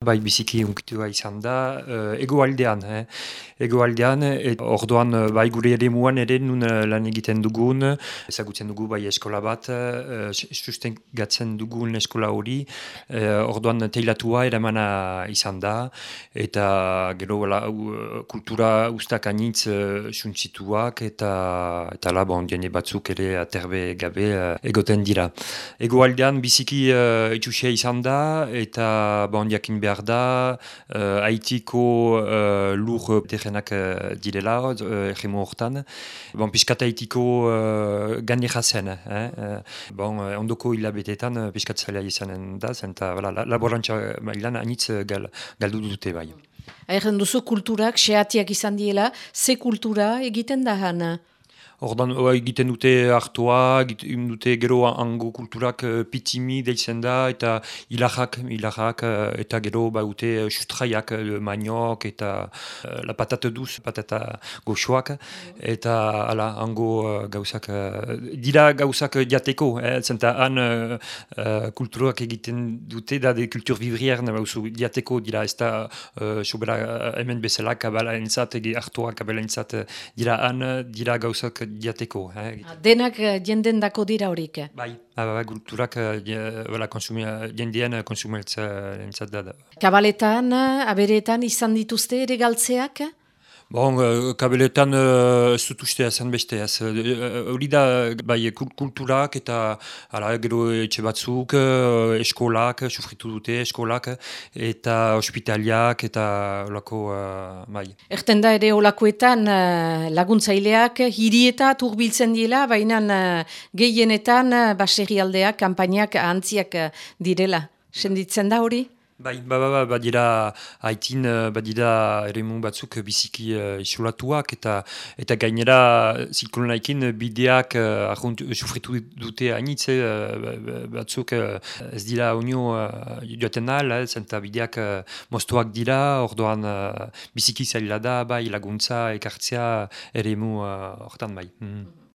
Bai, biziki unkitua izan da, uh, egoaldean, eh? egoaldean, et orduan bai gure ere muan ere nun lan egiten dugun, ezagutzen dugu bai eskola bat, uh, susten gatzen dugun eskola hori, uh, orduan teilatua eramana izan da, eta gero la, uh, kultura ustak anitz uh, suntzituak, eta, eta la, bon, jene batzuk ere aterbe gabe uh, egoten dira. Egoaldean biziki uh, itxusia izan da, eta bon, jakin behar behar da, uh, haitiko uh, lur terrenak uh, direla, uh, erremo hortan. Bon, piskat haitiko uh, ganera zen. Eh? Bon, ondoko hilabetetan piskat zaila izanen da, zen eta voilà, laborantza mailan anitz gal, galdu dute bai. Erren duzu kulturak, seatiak izan diela, ze kultura egiten da hana? Ordan egiten dute hartua, egiten dute gero hango kulturak uh, pitimi deitzen da, eta ilahak, ilahak, uh, eta gero baute uh, sustraiak, maniok, eta la patate duz, patata goxoak, eta ala, hango uh, gauzak, dira gauzak diateko, eh, zenta han uh, kulturak egiten dute, da de kultur vivrier, bauzu, diateko dira, ez da uh, sobera hemen bezala kabala entzat, hartua kabala entzat, dira han, dira gauzak diateko. Eh? Ah, denak eh, jenden dako dira horik? Eh? Bai, ba, ba, kulturak uh, jendien konsumeltza entzat da. Kabaletan, aberetan izan dituzte ere galtzeak? Bon, uh, kabeletan uh, ez dut uste ezan beste ez. Hori da, bai, kulturak eta ala, gero etxe batzuk, eskolak, sufritu dute eskolak, eta ospitaliak, eta olako, bai. Erten da ere olakoetan laguntzaileak hirieta turbiltzen diela, baina gehienetan baserri aldeak, kampainak, antziak direla. Senditzen da hori? Bai, ba, ba, ba, badira haitin, eh, badira ere batzuk biziki uh, isolatuak eta eta gainera ziklonaekin bideak uh, arrunt, sufritu dute hainitze uh, batzuk uh, ez dira unio uh, joaten ahal, eh, zenta bideak uh, moztuak dira, ordoan uh, biziki zaila da, bai, laguntza, ekartzea ere hortan bai. Mm.